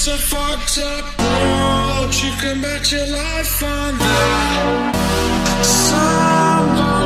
It's a fucked up world. You can bet your life on that. Someone